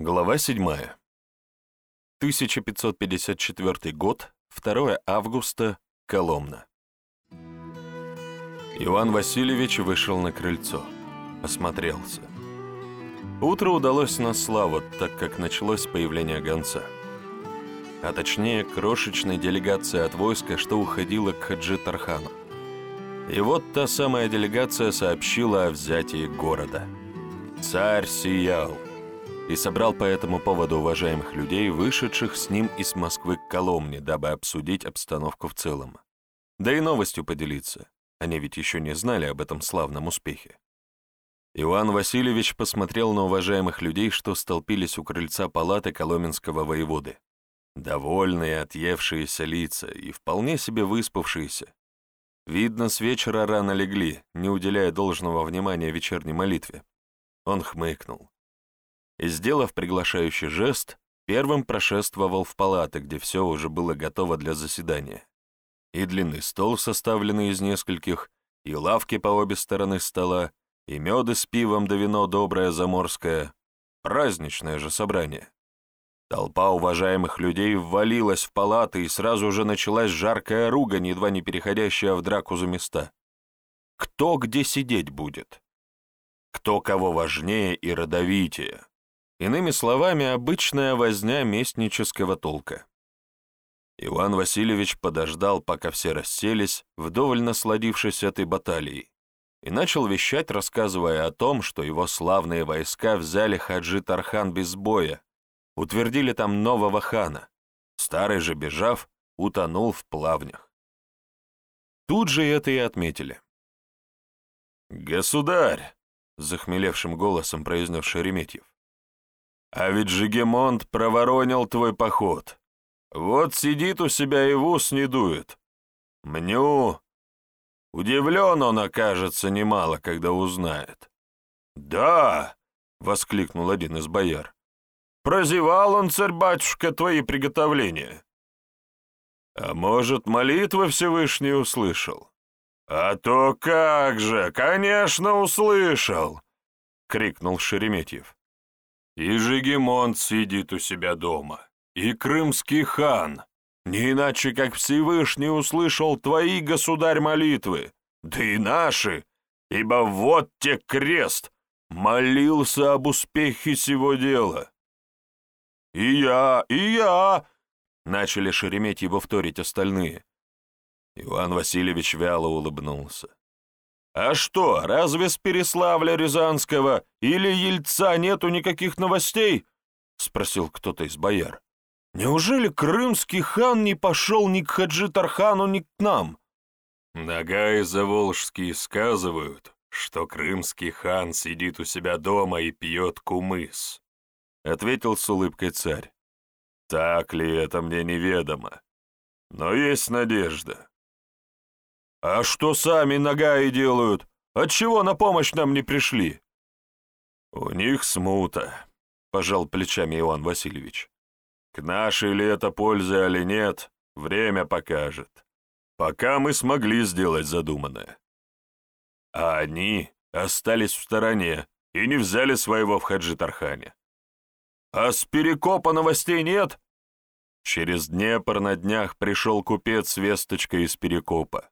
Глава 7. 1554 год, 2 августа, Коломна. Иван Васильевич вышел на крыльцо, осмотрелся. Утро удалось на славу, так как началось появление гонца. А точнее, крошечной делегации от войска, что уходила к Хаджи Тархану. И вот та самая делегация сообщила о взятии города. Царь сиял и собрал по этому поводу уважаемых людей, вышедших с ним из Москвы к Коломне, дабы обсудить обстановку в целом. Да и новостью поделиться. Они ведь еще не знали об этом славном успехе. Иван Васильевич посмотрел на уважаемых людей, что столпились у крыльца палаты коломенского воеводы. Довольные, отъевшиеся лица и вполне себе выспавшиеся. Видно, с вечера рано легли, не уделяя должного внимания вечерней молитве. Он хмыкнул и, сделав приглашающий жест, первым прошествовал в палаты, где все уже было готово для заседания. И длинный стол, составленный из нескольких, и лавки по обе стороны стола, и меды с пивом да вино доброе заморское. Праздничное же собрание. Толпа уважаемых людей ввалилась в палаты, и сразу же началась жаркая ругань, едва не переходящая в драку за места. Кто где сидеть будет? Кто кого важнее и родовитее? Иными словами, обычная возня местнического толка. Иван Васильевич подождал, пока все расселись, вдоволь насладившись этой баталией, и начал вещать, рассказывая о том, что его славные войска взяли Хаджи Тархан без боя, утвердили там нового хана, старый же, бежав, утонул в плавнях. Тут же это и отметили. «Государь!» — захмелевшим голосом произнес Шереметьев. А ведь Жигемонт проворонил твой поход. Вот сидит у себя и в ус не дует. Мню. Удивлен он окажется немало, когда узнает. «Да!» — воскликнул один из бояр. «Прозевал он, царь-батюшка, твои приготовления». «А может, молитвы Всевышний услышал?» «А то как же! Конечно, услышал!» — крикнул Шереметьев. И Жигемонт сидит у себя дома, и крымский хан, не иначе как Всевышний услышал твои, государь, молитвы, да и наши, ибо вот те крест, молился об успехе сего дела. «И я, и я!» — начали шереметь его вторить остальные. Иван Васильевич вяло улыбнулся. «А что, разве с Переславля Рязанского или Ельца нету никаких новостей?» — спросил кто-то из бояр. «Неужели крымский хан не пошел ни к Хаджи Тархану, ни к нам?» Нагаи заволжские сказывают, что крымский хан сидит у себя дома и пьет кумыс, — ответил с улыбкой царь. Так ли это мне неведомо, но есть надежда. «А что сами Нагаи делают? Отчего на помощь нам не пришли?» «У них смута», — пожал плечами Иван Васильевич. «К нашей ли это пользе или нет, время покажет. Пока мы смогли сделать задуманное. А они остались в стороне и не взяли своего в Хаджи-Тархане. А с Перекопа новостей нет?» Через Днепр на днях пришел купец с весточкой из Перекопа.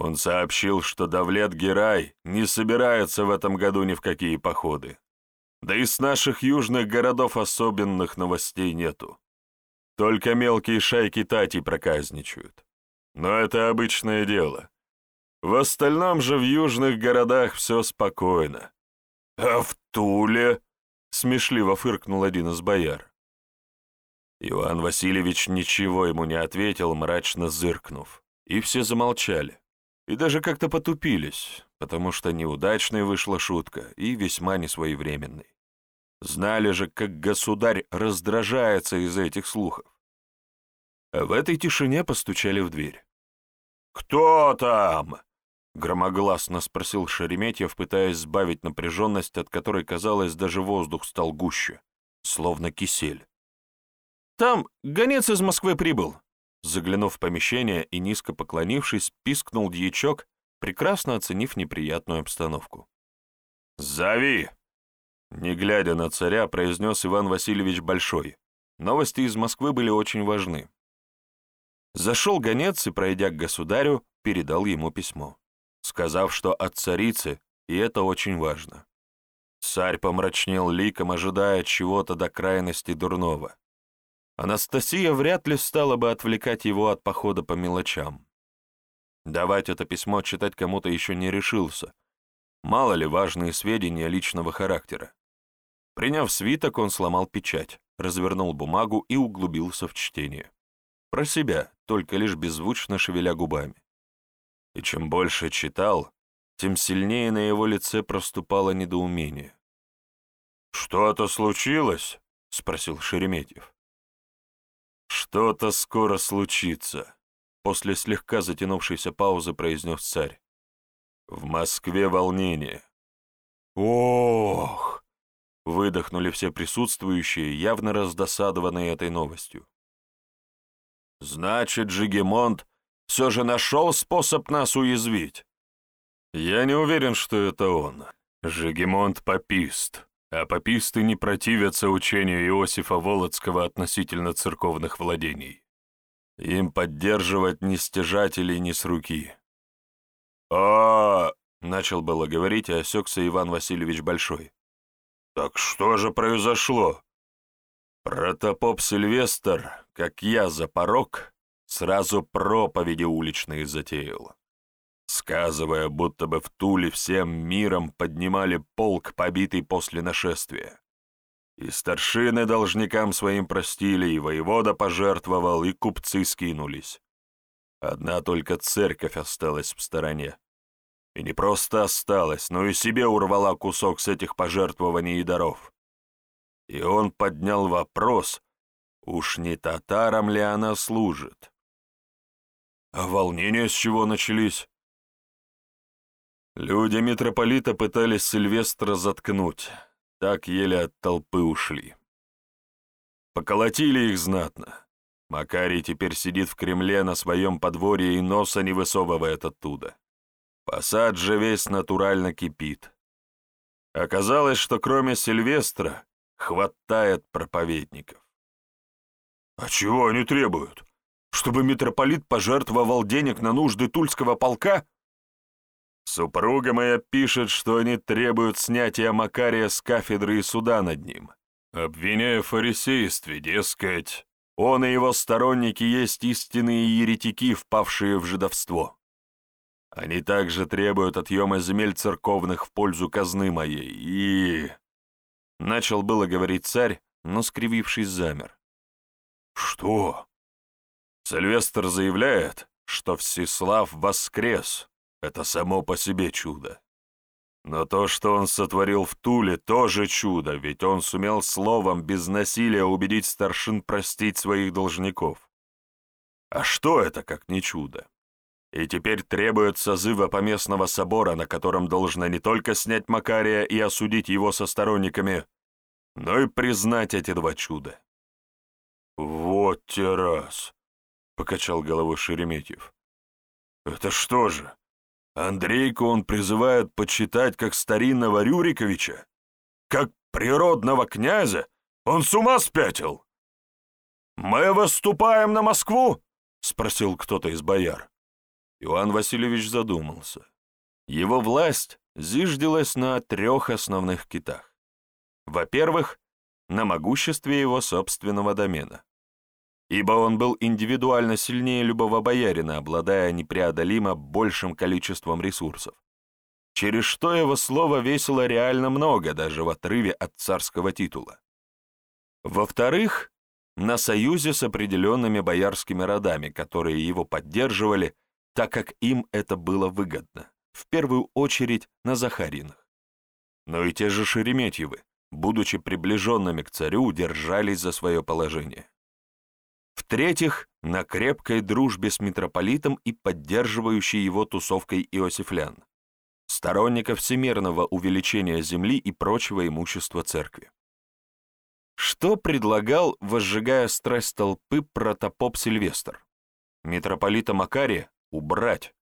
Он сообщил, что Давлет Герай не собирается в этом году ни в какие походы. Да и с наших южных городов особенных новостей нету. Только мелкие шайки Тати проказничают. Но это обычное дело. В остальном же в южных городах все спокойно. А в Туле? Смешливо фыркнул один из бояр. Иван Васильевич ничего ему не ответил, мрачно зыркнув, и все замолчали и даже как-то потупились, потому что неудачной вышла шутка и весьма несвоевременной. Знали же, как государь раздражается из-за этих слухов. А в этой тишине постучали в дверь. «Кто там?» — громогласно спросил Шереметьев, пытаясь сбавить напряженность, от которой, казалось, даже воздух стал гуще, словно кисель. «Там гонец из Москвы прибыл», Заглянув в помещение и низко поклонившись, пискнул дьячок, прекрасно оценив неприятную обстановку. «Зови!» Не глядя на царя, произнес Иван Васильевич Большой. Новости из Москвы были очень важны. Зашел гонец и, пройдя к государю, передал ему письмо, сказав, что от царицы, и это очень важно. Царь помрачнел ликом, ожидая чего-то до крайности дурного. Анастасия вряд ли стала бы отвлекать его от похода по мелочам. Давать это письмо читать кому-то еще не решился. Мало ли важные сведения личного характера. Приняв свиток, он сломал печать, развернул бумагу и углубился в чтение. Про себя, только лишь беззвучно шевеля губами. И чем больше читал, тем сильнее на его лице проступало недоумение. «Что-то случилось?» — спросил Шереметьев. «Что-то скоро случится», — после слегка затянувшейся паузы произнес царь. «В Москве волнение». «Ох!» — выдохнули все присутствующие, явно раздосадованные этой новостью. «Значит, Жигемонт все же нашел способ нас уязвить?» «Я не уверен, что это он. Жигемонт — попист а пописты не противятся учению Иосифа Волоцкого относительно церковных владений. Им поддерживать ни стяжателей, ни с руки. а начал было говорить, и осекся Иван Васильевич Большой. «Так что же произошло?» Протопоп Сильвестр, как я за порог, сразу проповеди уличные затеял сказывая, будто бы в Туле всем миром поднимали полк, побитый после нашествия. И старшины должникам своим простили, и воевода пожертвовал, и купцы скинулись. Одна только церковь осталась в стороне. И не просто осталась, но и себе урвала кусок с этих пожертвований и даров. И он поднял вопрос, уж не татарам ли она служит. А волнения с чего начались? Люди митрополита пытались Сильвестра заткнуть, так еле от толпы ушли. Поколотили их знатно. Макарий теперь сидит в Кремле на своем подворье и носа не высовывает оттуда. Посад же весь натурально кипит. Оказалось, что кроме Сильвестра хватает проповедников. А чего они требуют? Чтобы митрополит пожертвовал денег на нужды Тульского полка? Супруга моя пишет, что они требуют снятия Макария с кафедры и суда над ним, обвиняя в фарисействе, дескать, он и его сторонники есть истинные еретики, впавшие в жидовство. Они также требуют отъема земель церковных в пользу казны моей, и...» Начал было говорить царь, но, скривившись, замер. «Что?» Сильвестр заявляет, что Всеслав воскрес, это само по себе чудо. Но то, что он сотворил в Туле, тоже чудо, ведь он сумел словом без насилия убедить старшин простить своих должников. А что это, как не чудо? И теперь требует созыва поместного собора, на котором должно не только снять Макария и осудить его со сторонниками, но и признать эти два чуда. «Вот те раз!» — покачал головой Шереметьев. «Это что же, Андрейку он призывает почитать как старинного Рюриковича, как природного князя. Он с ума спятил. «Мы выступаем на Москву?» — спросил кто-то из бояр. Иоанн Васильевич задумался. Его власть зиждилась на трех основных китах. Во-первых, на могуществе его собственного домена ибо он был индивидуально сильнее любого боярина, обладая непреодолимо большим количеством ресурсов, через что его слово весило реально много, даже в отрыве от царского титула. Во-вторых, на союзе с определенными боярскими родами, которые его поддерживали, так как им это было выгодно, в первую очередь на Захаринах. Но и те же Шереметьевы, будучи приближенными к царю, держались за свое положение. В-третьих, на крепкой дружбе с митрополитом и поддерживающей его тусовкой иосифлян, сторонников всемирного увеличения земли и прочего имущества церкви. Что предлагал, возжигая страсть толпы, протопоп Сильвестр? Митрополита Макария убрать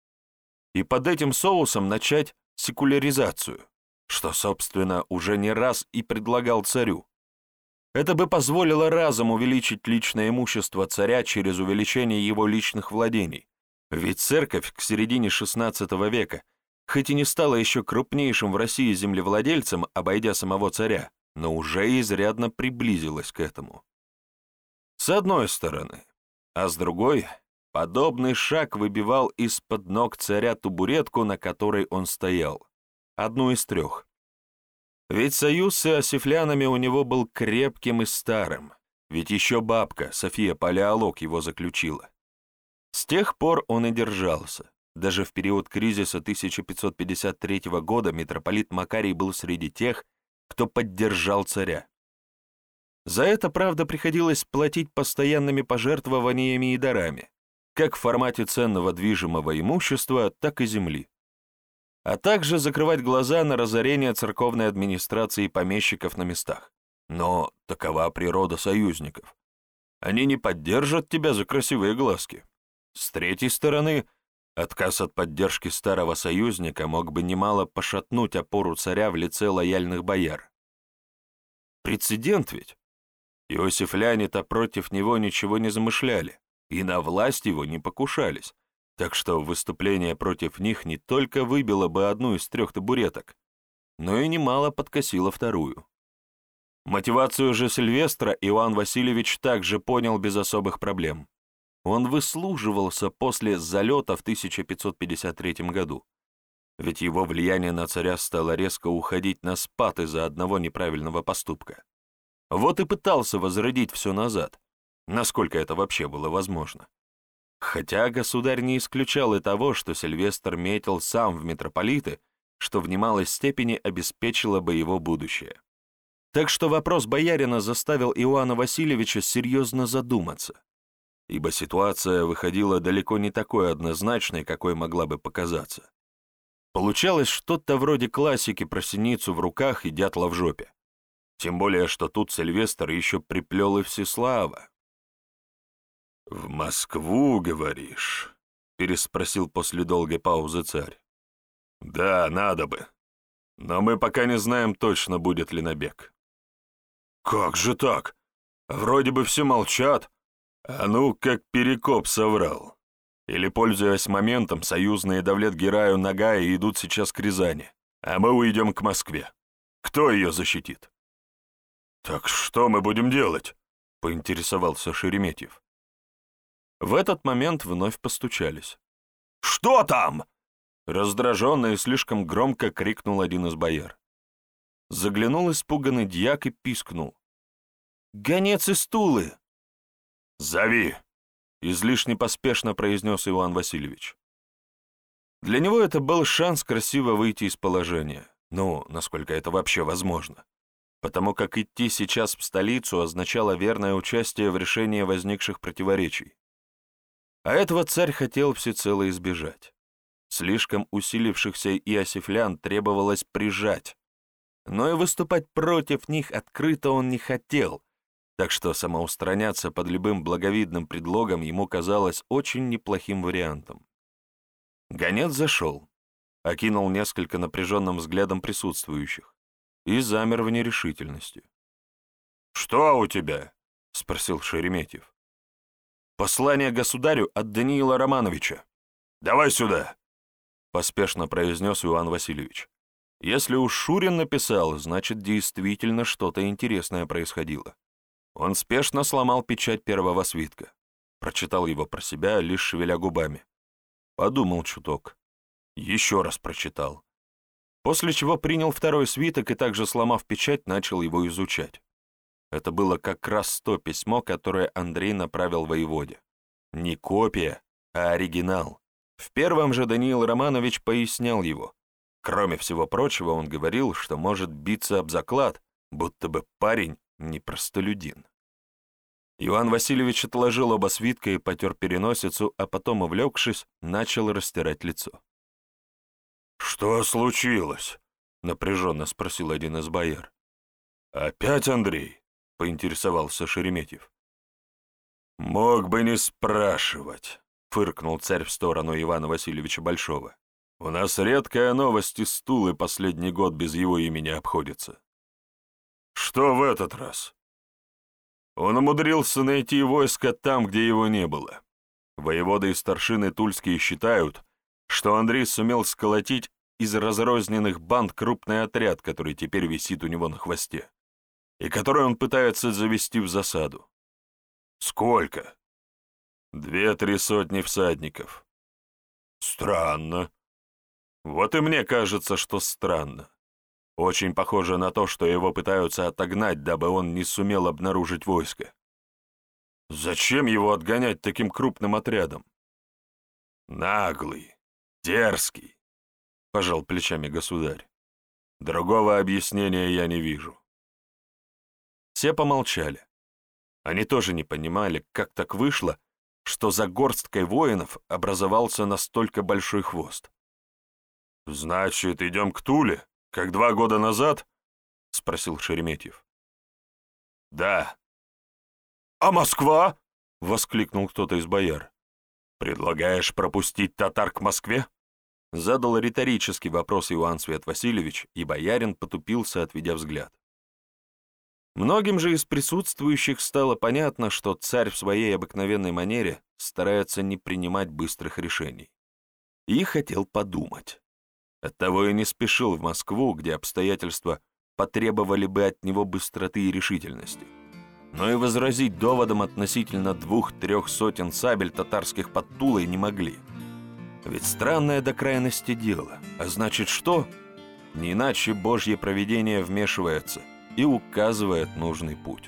и под этим соусом начать секуляризацию, что, собственно, уже не раз и предлагал царю. Это бы позволило разом увеличить личное имущество царя через увеличение его личных владений. Ведь церковь к середине XVI века, хоть и не стала еще крупнейшим в России землевладельцем, обойдя самого царя, но уже изрядно приблизилась к этому. С одной стороны, а с другой, подобный шаг выбивал из-под ног царя табуретку, на которой он стоял, одну из трех. Ведь союз с иосифлянами у него был крепким и старым, ведь еще бабка, София Палеолог, его заключила. С тех пор он и держался. Даже в период кризиса 1553 года митрополит Макарий был среди тех, кто поддержал царя. За это, правда, приходилось платить постоянными пожертвованиями и дарами, как в формате ценного движимого имущества, так и земли. А также закрывать глаза на разорение церковной администрации и помещиков на местах. Но такова природа союзников. Они не поддержат тебя за красивые глазки. С третьей стороны, отказ от поддержки старого союзника мог бы немало пошатнуть опору царя в лице лояльных бояр. Прецедент ведь. Иосифляне-то против него ничего не замышляли, и на власть его не покушались, так что выступление против них не только выбило бы одну из трех табуреток, но и немало подкосило вторую. Мотивацию же Сильвестра Иоанн Васильевич также понял без особых проблем. Он выслуживался после залета в 1553 году, ведь его влияние на царя стало резко уходить на спад из-за одного неправильного поступка. Вот и пытался возродить все назад, насколько это вообще было возможно. Хотя государь не исключал и того, что Сильвестр метил сам в митрополиты, что в немалой степени обеспечило бы его будущее. Так что вопрос боярина заставил Иоанна Васильевича серьезно задуматься, ибо ситуация выходила далеко не такой однозначной, какой могла бы показаться. Получалось что-то вроде классики про синицу в руках и дятла в жопе. Тем более, что тут Сильвестр еще приплел и Всеслава. «В Москву, говоришь?» — переспросил после долгой паузы царь. «Да, надо бы. Но мы пока не знаем точно, будет ли набег». «Как же так? Вроде бы все молчат. А ну, как Перекоп соврал. Или, пользуясь моментом, союзные Давлет Гераю Нагая идут сейчас к Рязани, а мы уйдем к Москве. Кто ее защитит?» «Так что мы будем делать?» — поинтересовался Шереметьев. В этот момент вновь постучались. «Что там?» — раздраженно и слишком громко крикнул один из бояр. Заглянул испуганный дьяк и пискнул. «Гонец из Тулы!» «Зови!» — излишне поспешно произнес Иван Васильевич. Для него это был шанс красиво выйти из положения. Ну, насколько это вообще возможно потому как идти сейчас в столицу означало верное участие в решении возникших противоречий. А этого царь хотел всецело избежать. Слишком усилившихся иосифлян требовалось прижать, но и выступать против них открыто он не хотел, так что самоустраняться под любым благовидным предлогом ему казалось очень неплохим вариантом. Гонец зашел, окинул несколько напряженным взглядом присутствующих и замер в нерешительности. «Что у тебя?» — спросил Шереметьев. «Послание государю от Даниила Романовича. Давай сюда!» — поспешно произнес Иван Васильевич. Если уж Шурин написал, значит, действительно что-то интересное происходило. Он спешно сломал печать первого свитка. Прочитал его про себя, лишь шевеля губами. Подумал чуток. Еще раз прочитал после чего принял второй свиток и также сломав печать, начал его изучать. Это было как раз то письмо, которое Андрей направил воеводе. Не копия, а оригинал. В первом же Даниил Романович пояснял его. Кроме всего прочего, он говорил, что может биться об заклад, будто бы парень не простолюдин. Иван Васильевич отложил оба свитка и потер переносицу, а потом, увлекшись, начал растирать лицо. «Что случилось?» — напряженно спросил один из бояр. «Опять Андрей?» — поинтересовался Шереметьев. «Мог бы не спрашивать», — фыркнул царь в сторону Ивана Васильевича Большого. У нас редкая новость из Тулы последний год без его имени обходится. Что в этот раз? Он умудрился найти войско там, где его не было. Воеводы и старшины тульские считают, что Андрей сумел сколотить из разрозненных банд крупный отряд, который теперь висит у него на хвосте, и который он пытается завести в засаду. Сколько? Две-три сотни всадников. Странно. Вот и мне кажется, что странно. Очень похоже на то, что его пытаются отогнать, дабы он не сумел обнаружить войско. Зачем его отгонять таким крупным отрядом? Наглый, дерзкий, — пожал плечами государь. Другого объяснения я не вижу. Все помолчали. Они тоже не понимали, как так вышло, что за горсткой воинов образовался настолько большой хвост. «Значит, идем к Туле, как два года назад?» — спросил Шереметьев. «Да», «А Москва?» — воскликнул кто-то из бояр. «Предлагаешь пропустить татар к Москве?» Задал риторический вопрос Иван Свет Васильевич, и боярин потупился, отведя взгляд. Многим же из присутствующих стало понятно, что царь в своей обыкновенной манере старается не принимать быстрых решений. И хотел подумать. Оттого и не спешил в Москву, где обстоятельства потребовали бы от него быстроты и решительности но и возразить доводом относительно двух-трех сотен сабель татарских под Тулой не могли. Ведь странное до крайности дело, а значит что? Не иначе Божье провидение вмешивается и указывает нужный путь.